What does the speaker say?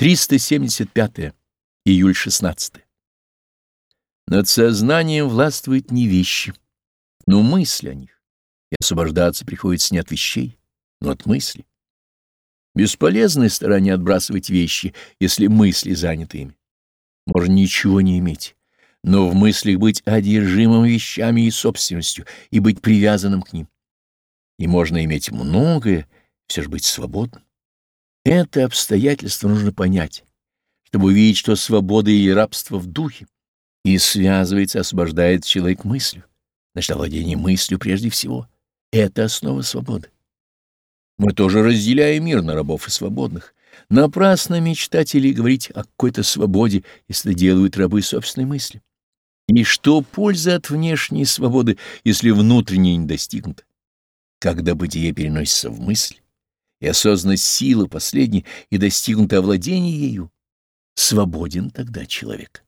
375. Июль 16. Над сознанием властвуют не вещи, но мысли о них, и освобождаться приходится не от вещей, но от мысли. Бесполезны старания отбрасывать вещи, если мысли заняты ими. Можно ничего не иметь, но в мыслях быть одержимым вещами и собственностью, и быть привязанным к ним. И можно иметь многое, все же быть свободным. Это обстоятельство нужно понять, чтобы увидеть, что свобода или рабство в духе, и связывается, освобождает человек мыслью. Значит, овладение мыслью прежде всего — это основа свободы. Мы тоже разделяем мир на рабов и свободных. Напрасно мечтатели говорить о какой-то свободе, если делают рабы собственной мысли. И что польза от внешней свободы, если внутренняя не достигнута? Когда бытие переносится в мысль, и осознанность силы последней и достигнуто овладение ею, свободен тогда человек.